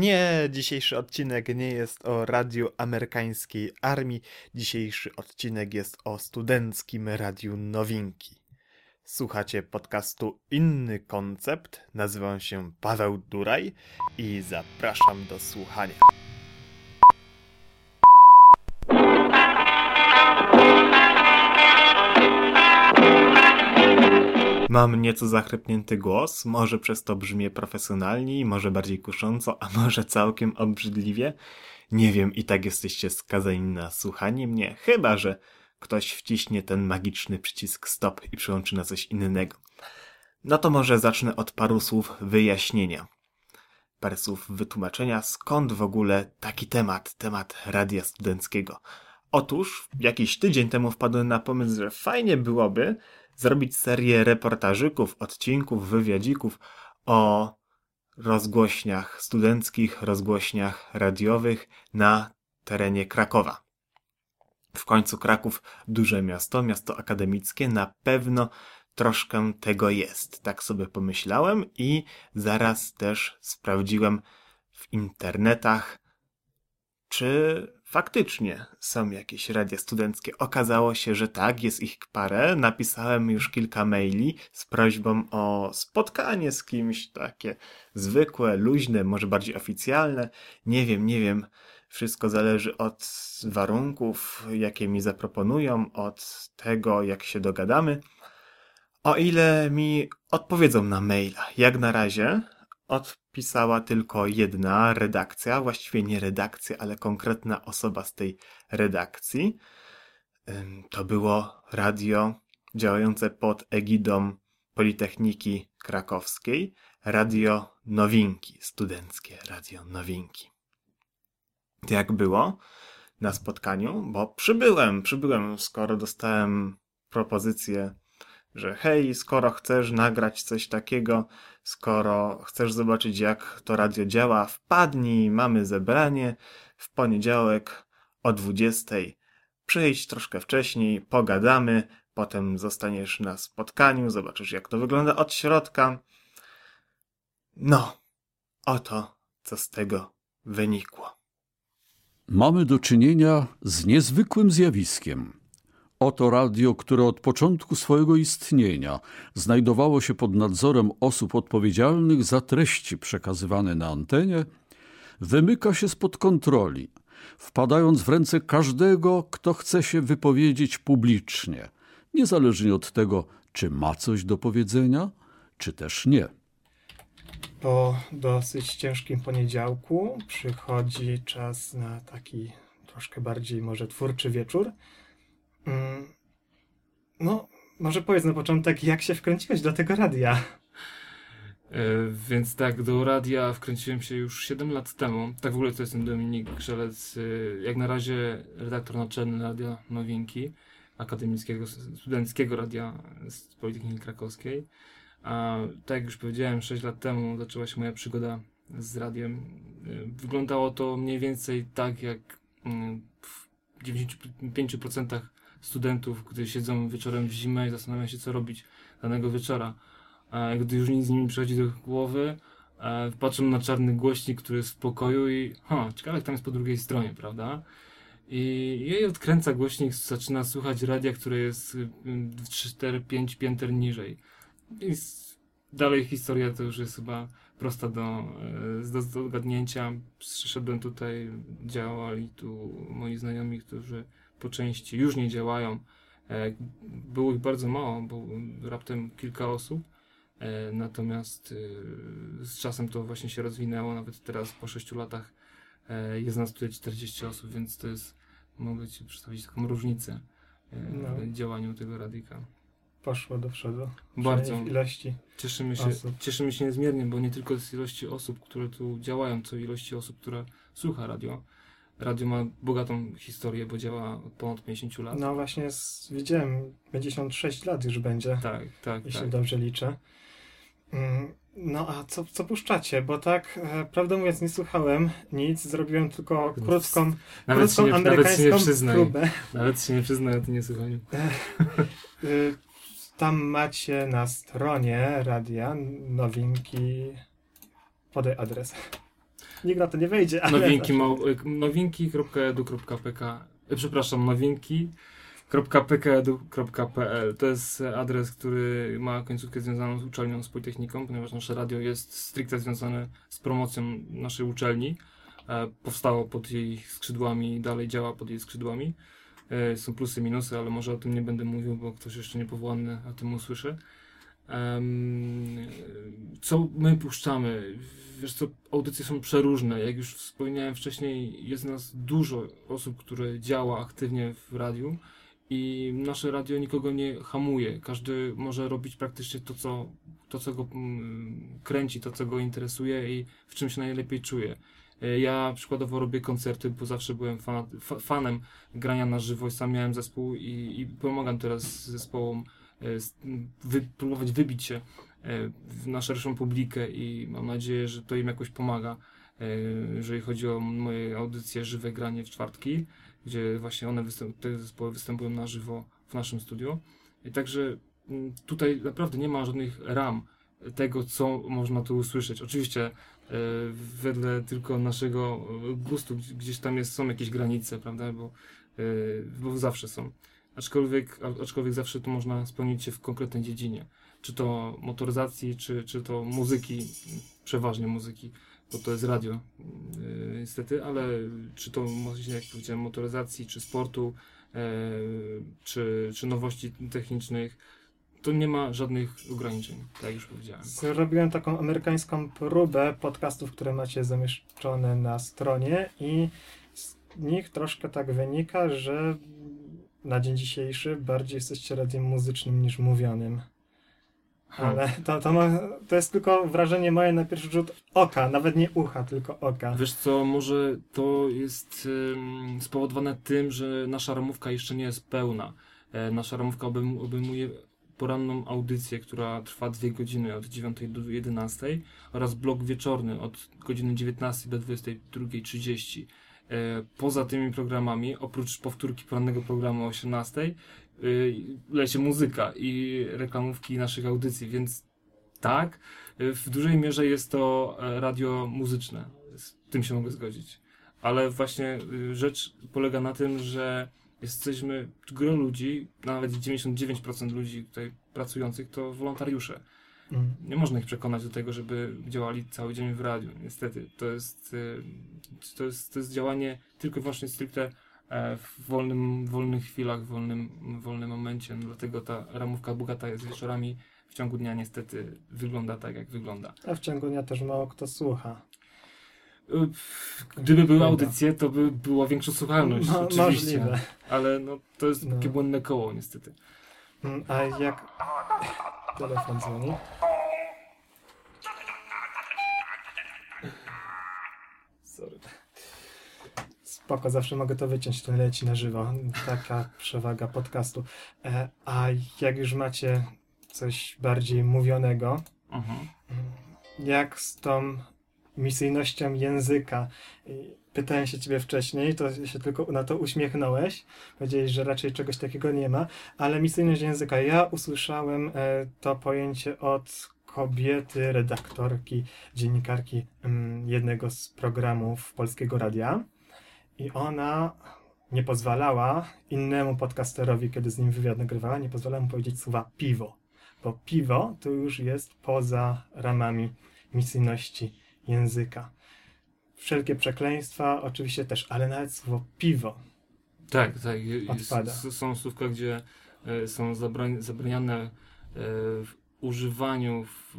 Nie, dzisiejszy odcinek nie jest o radiu amerykańskiej armii. Dzisiejszy odcinek jest o studenckim radiu Nowinki. Słuchacie podcastu Inny Koncept. Nazywam się Paweł Duraj i zapraszam do słuchania. Mam nieco zachrypnięty głos, może przez to brzmię profesjonalniej, może bardziej kusząco, a może całkiem obrzydliwie. Nie wiem, i tak jesteście skazani na słuchanie mnie, chyba że ktoś wciśnie ten magiczny przycisk stop i przyłączy na coś innego. No to może zacznę od paru słów wyjaśnienia. Parę słów wytłumaczenia, skąd w ogóle taki temat, temat radia studenckiego. Otóż jakiś tydzień temu wpadłem na pomysł, że fajnie byłoby, zrobić serię reportażyków, odcinków, wywiadzików o rozgłośniach studenckich, rozgłośniach radiowych na terenie Krakowa. W końcu Kraków duże miasto, miasto akademickie, na pewno troszkę tego jest. Tak sobie pomyślałem i zaraz też sprawdziłem w internetach, czy faktycznie są jakieś radia studenckie. Okazało się, że tak, jest ich parę. Napisałem już kilka maili z prośbą o spotkanie z kimś, takie zwykłe, luźne, może bardziej oficjalne. Nie wiem, nie wiem. Wszystko zależy od warunków, jakie mi zaproponują, od tego, jak się dogadamy. O ile mi odpowiedzą na maila. Jak na razie odpisała tylko jedna redakcja, właściwie nie redakcja, ale konkretna osoba z tej redakcji. To było radio działające pod egidą Politechniki Krakowskiej, Radio Nowinki, studenckie Radio Nowinki. Jak było na spotkaniu? Bo przybyłem, przybyłem, skoro dostałem propozycję że hej, skoro chcesz nagrać coś takiego, skoro chcesz zobaczyć jak to radio działa, wpadnij, mamy zebranie w poniedziałek o 20. Przyjdź troszkę wcześniej, pogadamy, potem zostaniesz na spotkaniu, zobaczysz jak to wygląda od środka. No, oto co z tego wynikło. Mamy do czynienia z niezwykłym zjawiskiem – Oto radio, które od początku swojego istnienia znajdowało się pod nadzorem osób odpowiedzialnych za treści przekazywane na antenie, wymyka się spod kontroli, wpadając w ręce każdego, kto chce się wypowiedzieć publicznie, niezależnie od tego, czy ma coś do powiedzenia, czy też nie. Po dosyć ciężkim poniedziałku przychodzi czas na taki troszkę bardziej może twórczy wieczór no, może powiedz na początek, jak się wkręciłeś do tego radia? E, więc tak, do radia wkręciłem się już 7 lat temu. Tak w ogóle to jestem Dominik Grzelec, e, jak na razie redaktor naczelny Radia Nowinki, akademickiego, studenckiego radia z Politechniki Krakowskiej. A tak jak już powiedziałem, 6 lat temu zaczęła się moja przygoda z radiem. E, wyglądało to mniej więcej tak, jak mm, w 95% studentów, którzy siedzą wieczorem w zimę i zastanawiają się, co robić danego wieczora. Gdy już nic z nimi przychodzi do głowy, patrzą na czarny głośnik, który jest w pokoju i ha, ciekawe jak tam jest po drugiej stronie, prawda? I jej odkręca głośnik, zaczyna słuchać radia, które jest 4, 5 pięter niżej. I dalej historia to już jest chyba prosta do, e, do zgadnięcia. Przyszedłem tutaj, działali tu moi znajomi, którzy po części już nie działają. E, było ich bardzo mało, bo raptem kilka osób. E, natomiast e, z czasem to właśnie się rozwinęło. Nawet teraz po 6 latach jest nas tutaj 40 osób, więc to jest, mogę Ci przedstawić taką różnicę no. w działaniu tego radyka. Poszło do przodu. Bardzo. Ilości cieszymy się, osób. cieszymy się niezmiernie, bo nie tylko z ilości osób, które tu działają, co ilości osób, które słucha radio. Radio ma bogatą historię, bo działa od ponad 50 lat. No właśnie, z, widziałem, 56 lat już będzie. Tak, tak. Jeśli tak. dobrze liczę. Mm, no a co, co puszczacie? Bo tak, e, prawdę mówiąc, nie słuchałem nic, zrobiłem tylko krótką, nawet krótką nie, amerykańską nawet nie próbę. Nawet się nie przyznaj o tym niesłuchaniu. Y, tam macie na stronie radia nowinki. Podaj adres. Nikt na to nie wejdzie. Ale Nowinki, nowinki.edu.pk e, Przepraszam, nowinki.pkedu.pl To jest adres, który ma końcówkę związaną z uczelnią, z Politechniką, ponieważ nasze radio jest stricte związane z promocją naszej uczelni. E, powstało pod jej skrzydłami, dalej działa pod jej skrzydłami. E, są plusy, minusy, ale może o tym nie będę mówił, bo ktoś jeszcze niepowołany o tym usłyszy. Co my puszczamy? Wiesz co, audycje są przeróżne. Jak już wspomniałem wcześniej, jest nas dużo osób, które działa aktywnie w radiu i nasze radio nikogo nie hamuje. Każdy może robić praktycznie to, co, to, co go mm, kręci, to, co go interesuje i w czym się najlepiej czuje. E, ja przykładowo robię koncerty, bo zawsze byłem fan, fanem grania na żywo, sam miałem zespół i, i pomagam teraz zespołom wy, próbować wybić się e, na szerszą publikę i mam nadzieję, że to im jakoś pomaga, jeżeli chodzi o moje audycje Żywe Granie w czwartki, gdzie właśnie one te zespoły występują na żywo w naszym studiu. I także tutaj naprawdę nie ma żadnych ram tego, co można tu usłyszeć. Oczywiście E, wedle tylko naszego gustu, gdzieś tam jest, są jakieś granice, prawda, bo, e, bo zawsze są. Aczkolwiek, aczkolwiek zawsze to można spełnić się w konkretnej dziedzinie. Czy to motoryzacji, czy, czy to muzyki, przeważnie muzyki, bo to jest radio e, niestety, ale czy to, jak powiedziałem, motoryzacji, czy sportu, czy, czy nowości technicznych, to nie ma żadnych ograniczeń, tak jak już powiedziałem. Zrobiłem taką amerykańską próbę podcastów, które macie zamieszczone na stronie i z nich troszkę tak wynika, że na dzień dzisiejszy bardziej jesteście radiem muzycznym niż mówionym. Hmm. Ale to, to, ma, to jest tylko wrażenie moje na pierwszy rzut oka, nawet nie ucha, tylko oka. Wiesz co, może to jest um, spowodowane tym, że nasza ramówka jeszcze nie jest pełna. E, nasza ramówka obejmuje poranną audycję, która trwa 2 godziny od 9 do 11 oraz blok wieczorny od godziny 19 do 22.30. E, poza tymi programami, oprócz powtórki porannego programu o 18, e, leci muzyka i reklamówki naszych audycji, więc tak, e, w dużej mierze jest to radio muzyczne. Z tym się mogę zgodzić. Ale właśnie rzecz polega na tym, że jesteśmy, gro ludzi, nawet 99% ludzi tutaj pracujących to wolontariusze. Mm. Nie można ich przekonać do tego, żeby działali cały dzień w radiu. Niestety, to jest, y, to jest, to jest działanie tylko i wyłącznie stricte e, w wolnym, wolnych chwilach, w wolnym, wolnym momencie. No dlatego ta ramówka bogata jest wieczorami. W ciągu dnia niestety wygląda tak, jak wygląda. A w ciągu dnia też mało kto słucha. Gdyby były audycje, to by była większa słuchalność, no, oczywiście. Możliwe. Ale no, to jest no. takie błędne koło, niestety. Mm, a jak... Telefon dzwoni. Sorry. Spoko, zawsze mogę to wyciąć, to leci na żywo. Taka przewaga podcastu. E, a jak już macie coś bardziej mówionego, mhm. jak z tą misyjnością języka. Pytałem się ciebie wcześniej, to się tylko na to uśmiechnąłeś. Powiedziałeś, że raczej czegoś takiego nie ma, ale misyjność języka. Ja usłyszałem e, to pojęcie od kobiety, redaktorki, dziennikarki mm, jednego z programów Polskiego Radia i ona nie pozwalała innemu podcasterowi, kiedy z nim wywiad nagrywała, nie pozwalała mu powiedzieć słowa piwo, bo piwo to już jest poza ramami misyjności języka. Wszelkie przekleństwa oczywiście też, ale nawet słowo piwo. Tak, tak. Odpada. Są słówka, gdzie e, są zabraniane e, w używaniu w,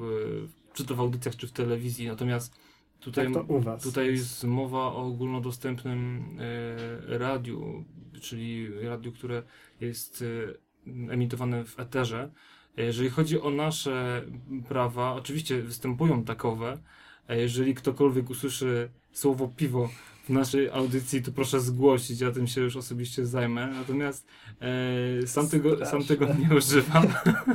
czy to w audycjach, czy w telewizji. Natomiast tutaj, tutaj jest mowa o ogólnodostępnym e, radiu, czyli radiu, które jest emitowane w eterze. Jeżeli chodzi o nasze prawa, oczywiście występują takowe, a jeżeli ktokolwiek usłyszy słowo piwo w naszej audycji, to proszę zgłosić, ja tym się już osobiście zajmę. Natomiast e, sam, tego, sam tego nie używam.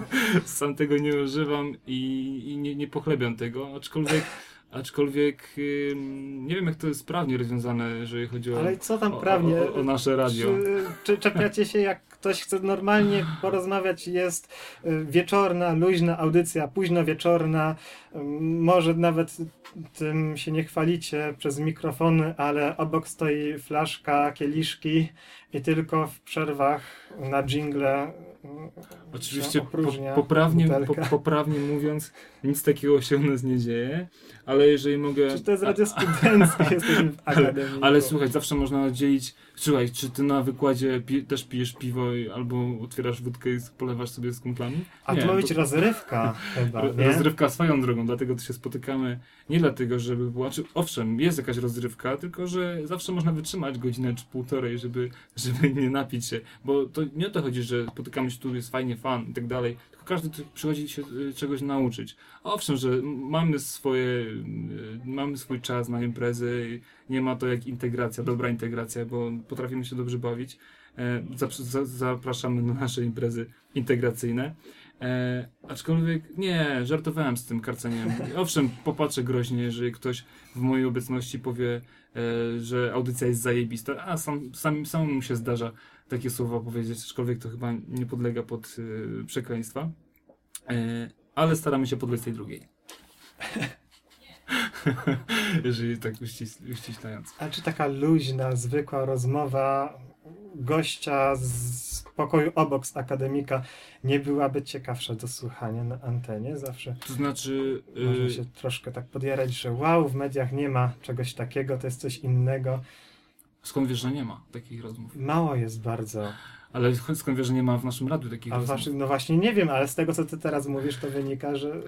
sam tego nie używam i, i nie, nie pochlebiam tego, aczkolwiek aczkolwiek nie wiem, jak to jest prawnie rozwiązane, jeżeli chodzi o, Ale co tam o, prawnie? o, o nasze radio. Czy, czy czepiacie się, jak ktoś chce normalnie porozmawiać, jest y, wieczorna, luźna audycja, późno wieczorna, może nawet tym się nie chwalicie przez mikrofony, ale obok stoi flaszka, kieliszki i tylko w przerwach na jingle Oczywiście po, poprawnie, po, poprawnie mówiąc, nic takiego się u nas nie dzieje, ale jeżeli mogę... Czy to jest radio studenckie, jesteśmy w akademii. Ale, ale słuchaj, zawsze można dzielić, słuchaj, czy ty na wykładzie pi też pijesz piwo albo otwierasz wódkę i polewasz sobie z kumplami? A nie, to ma być to... rozrywka chyba, nie? Rozrywka swoją drogą, dlatego to się spotykamy, nie dlatego, żeby była, czy owszem, jest jakaś rozrywka, tylko, że zawsze można wytrzymać godzinę czy półtorej, żeby, żeby nie napić się, bo to nie o to chodzi, że spotykamy się tu, jest fajnie, fan i tak dalej, tylko każdy przychodzi się y, czegoś nauczyć. Owszem, że mamy swoje, y, mamy swój czas na imprezy, nie ma to jak integracja, dobra integracja, bo potrafimy się dobrze bawić. E, zapraszamy na nasze imprezy integracyjne. E, aczkolwiek nie, żartowałem z tym karceniem. Owszem, popatrzę groźnie, jeżeli ktoś w mojej obecności powie, e, że audycja jest zajebista, a sam, sam, samemu się zdarza takie słowa powiedzieć, aczkolwiek to chyba nie podlega pod e, przekleństwa. E, ale staramy się po 22. jeżeli tak uściślając. A czy taka luźna, zwykła rozmowa gościa z pokoju obok z akademika nie byłaby ciekawsza do słuchania na antenie? Zawsze. To znaczy. Można y, się troszkę tak podjarać, że wow, w mediach nie ma czegoś takiego, to jest coś innego. Skąd wiesz, że nie ma takich rozmów? Mało jest bardzo. Ale skąd wiesz, że nie ma w naszym radiu takich A rozmów? no właśnie nie wiem, ale z tego, co ty teraz mówisz, to wynika, że,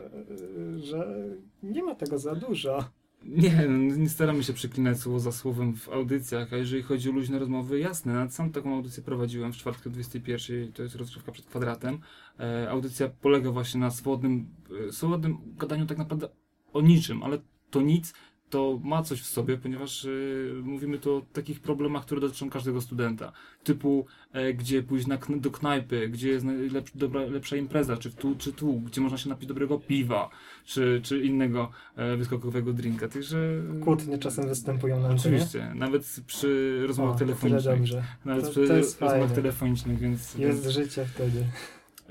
że nie ma tego za dużo. Nie, nie staramy się przeklinać słowo za słowem w audycjach, a jeżeli chodzi o luźne rozmowy, jasne, nawet sam taką audycję prowadziłem w czwartku 21, to jest rozgrzewka przed kwadratem. E, audycja polega właśnie na swobodnym, e, swobodnym gadaniu tak naprawdę o niczym, ale to nic to ma coś w sobie, ponieważ y, mówimy tu o takich problemach, które dotyczą każdego studenta. Typu, e, gdzie pójść na, do knajpy, gdzie jest najlepsza, dobra, lepsza impreza, czy tu, czy tu, gdzie można się napić dobrego piwa, czy, czy innego e, wyskokowego drinka. Także... Kłótnie czasem występują na Oczywiście, nawet przy rozmowach telefonicznych. Nawet to, przy to rozmowach telefonicznych, więc... Jest więc... życie wtedy.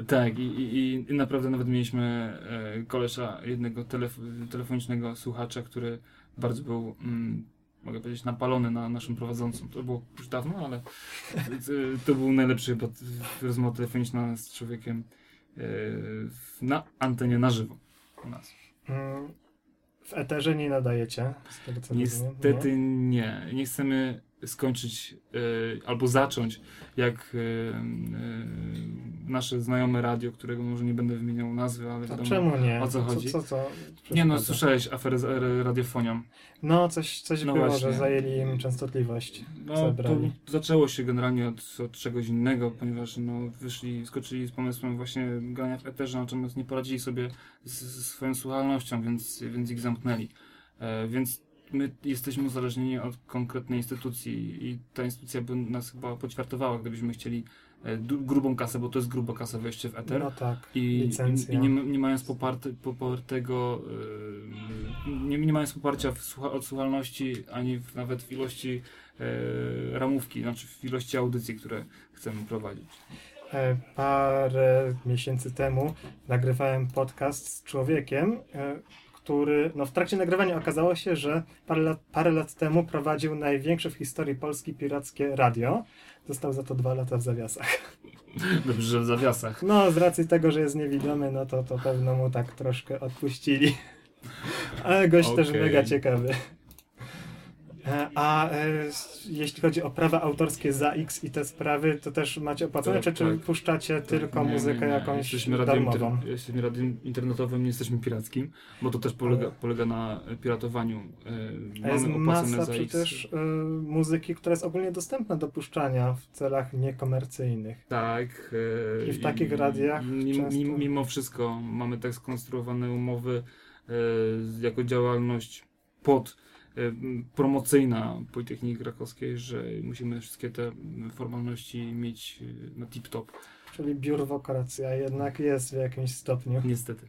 Tak, i, i, i naprawdę nawet mieliśmy e, kolesza jednego telef telefonicznego słuchacza, który bardzo był, mm, mogę powiedzieć, napalony na naszym prowadzącym. To było już dawno, ale to był najlepszy chyba rozmowa telefoniczna z człowiekiem e, na antenie na żywo u nas. Mm, w eterze nie nadajecie? Tego, Niestety nie. nie. Nie chcemy skończyć y, albo zacząć jak y, y, nasze znajome radio, którego może nie będę wymieniał nazwy, ale wiadomo czemu nie? o co chodzi. Co, co, co nie no, słyszałeś aferę z radiofonią. No, coś, coś no było, właśnie. że zajęli im częstotliwość. No, to zaczęło się generalnie od, od, czegoś innego, ponieważ no, wyszli, skoczyli z pomysłem właśnie grania w eterze, natomiast nie poradzili sobie z, swoją słuchalnością, więc, więc ich zamknęli. E, więc my jesteśmy uzależnieni od konkretnej instytucji i ta instytucja by nas chyba poćwiartowała, gdybyśmy chcieli e, grubą kasę, bo to jest gruba kasa wejście w Ether. No tak, I, i, i nie, nie, mając poparte, popartego, e, nie, nie mając poparcia w, od słuchalności, ani w, nawet w ilości e, ramówki, znaczy w ilości audycji, które chcemy prowadzić. E, parę miesięcy temu nagrywałem podcast z człowiekiem, który no, w trakcie nagrywania okazało się, że parę lat, parę lat temu prowadził największe w historii Polski pirackie radio. Został za to dwa lata w zawiasach. Dobrze, że w zawiasach. No, z racji tego, że jest niewidomy, no to, to pewno mu tak troszkę odpuścili. Ale gość okay. też mega ciekawy. E, a e, jeśli chodzi o prawa autorskie za X i te sprawy, to też macie opłacone, tak, czy, tak. puszczacie tak, tylko nie, muzykę nie, nie. jakąś jesteśmy darmową? Inter, jesteśmy radiem internetowym, nie jesteśmy pirackim, bo to też polega, polega na piratowaniu. E, a jest masa przecież y, muzyki, która jest ogólnie dostępna do puszczania w celach niekomercyjnych. Tak. I w takich radiach mimo, mimo wszystko mamy tak skonstruowane umowy jako działalność pod promocyjna Politechniki Krakowskiej, że musimy wszystkie te formalności mieć y, na tip-top. czyli biurwokracja jednak jest w jakimś stopniu. Niestety.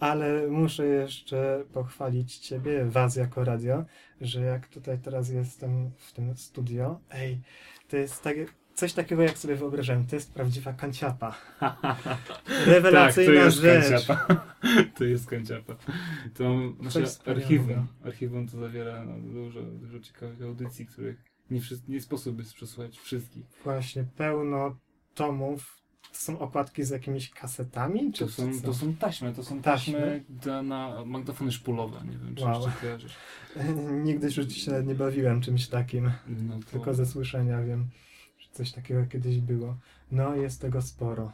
Ale muszę jeszcze pochwalić Ciebie, Was jako radio, że jak tutaj teraz jestem w tym studio, ej, to jest tak, coś takiego, jak sobie wyobrażałem, to jest prawdziwa kanciapa. Rewelacyjna tak, to jest rzecz. Kanciapa. to jest kanciapa. To nasze archiwum. Archiwum to zawiera no, dużo, dużo ciekawych audycji, których nie, nie sposób jest przesłuchać wszystkich. Właśnie, pełno tomów. To są okładki z jakimiś kasetami? Czy To są, to są taśmy, to są Taśmy? taśmy na magnetofony szpulowe. Nie wiem, czy Wow. jeszcze kojarzysz. Nigdy życiu się nie bawiłem czymś takim. No to... Tylko ze słyszenia wiem, coś takiego kiedyś było. No, jest tego sporo.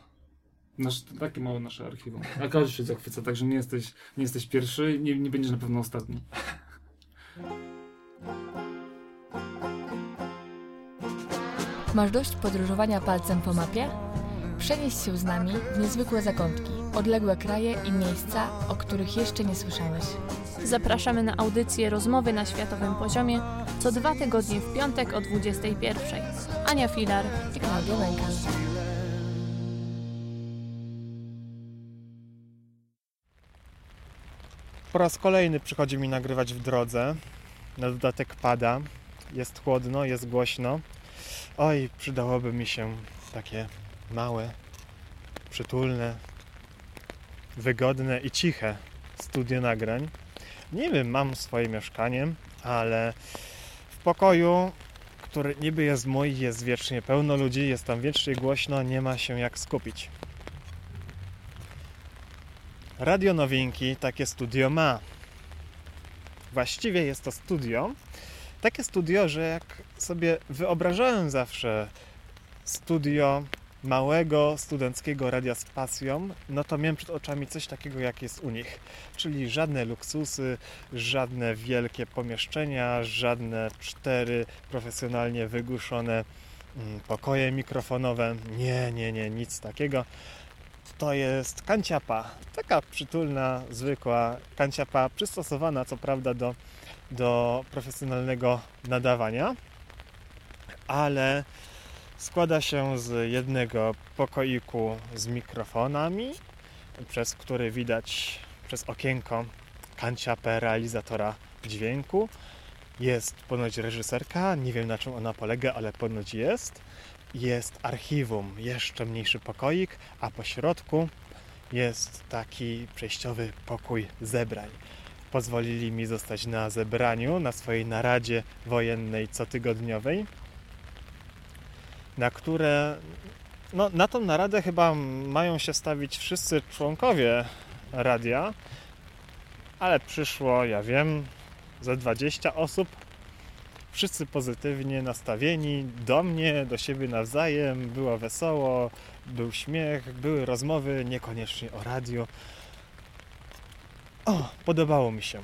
Nasz, takie małe nasze archiwum. A każdy się zachwyca, także nie jesteś, nie jesteś pierwszy i nie, nie będziesz na pewno ostatni. Masz dość podróżowania palcem po mapie? Przenieś się z nami w niezwykłe zakątki, odległe kraje i miejsca, o których jeszcze nie słyszałeś. Zapraszamy na audycję Rozmowy na światowym poziomie co dwa tygodnie w piątek o 21. Ania Filar. I Klaudia Wękal. Po raz kolejny przychodzi mi nagrywać w drodze. Na dodatek pada. Jest chłodno, jest głośno. Oj, przydałoby mi się takie małe, przytulne, wygodne i ciche studio nagrań. Nie wiem, mam swoje mieszkanie, ale w pokoju, który niby jest mój, jest wiecznie pełno ludzi, jest tam wiecznie głośno, nie ma się jak skupić. Radio Nowinki takie studio ma. Właściwie jest to studio. Takie studio, że jak sobie wyobrażałem zawsze studio małego studenckiego radia z pasją, no to miałem przed oczami coś takiego, jak jest u nich. Czyli żadne luksusy, żadne wielkie pomieszczenia, żadne cztery profesjonalnie wygłuszone mm, pokoje mikrofonowe. Nie, nie, nie, nic takiego to jest kanciapa. Taka przytulna, zwykła kanciapa, przystosowana co prawda do, do profesjonalnego nadawania, ale składa się z jednego pokoiku z mikrofonami, przez który widać przez okienko kanciapę realizatora dźwięku. Jest ponoć reżyserka, nie wiem na czym ona polega, ale ponoć jest jest archiwum, jeszcze mniejszy pokoik, a po środku jest taki przejściowy pokój zebrań. Pozwolili mi zostać na zebraniu, na swojej naradzie wojennej cotygodniowej, na które, no, na tą naradę chyba mają się stawić wszyscy członkowie radia, ale przyszło, ja wiem, ze 20 osób, wszyscy pozytywnie nastawieni do mnie, do siebie nawzajem. Było wesoło, był śmiech, były rozmowy, niekoniecznie o radiu. O, podobało mi się.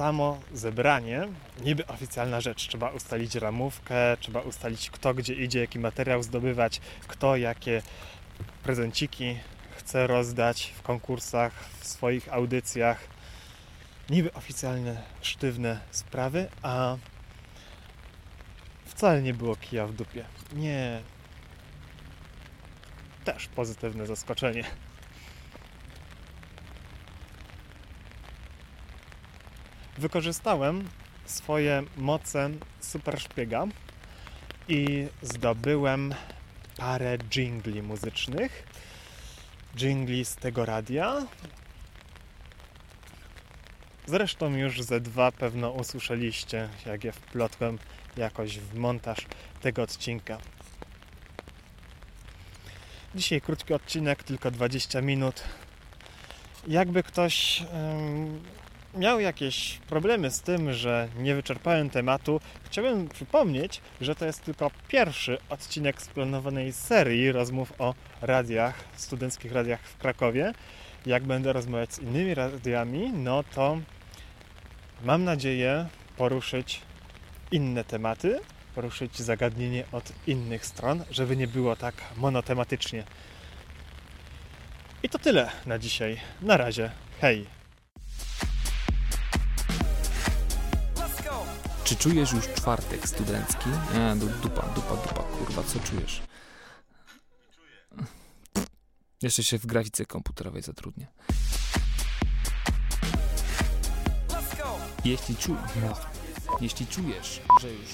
Samo zebranie, niby oficjalna rzecz. Trzeba ustalić ramówkę, trzeba ustalić kto gdzie idzie, jaki materiał zdobywać, kto jakie prezenciki chce rozdać w konkursach, w swoich audycjach niby oficjalne, sztywne sprawy, a wcale nie było kija w dupie. Nie. Też pozytywne zaskoczenie. Wykorzystałem swoje moce super szpiega i zdobyłem parę jingli muzycznych. Jingli z tego radia, Zresztą już ze dwa pewno usłyszeliście, jak je wplotłem jakoś w montaż tego odcinka. Dzisiaj krótki odcinek, tylko 20 minut. Jakby ktoś miał jakieś problemy z tym, że nie wyczerpałem tematu, chciałbym przypomnieć, że to jest tylko pierwszy odcinek splanowanej serii rozmów o radiach, studenckich radiach w Krakowie jak będę rozmawiać z innymi radiami, no to mam nadzieję poruszyć inne tematy, poruszyć zagadnienie od innych stron, żeby nie było tak monotematycznie. I to tyle na dzisiaj. Na razie. Hej! Czy czujesz już czwartek studencki? Nie, dupa, dupa, dupa, kurwa, co czujesz? Pff, jeszcze się w grafice komputerowej zatrudnię. Jeśli, czu... no. Jeśli czujesz, że już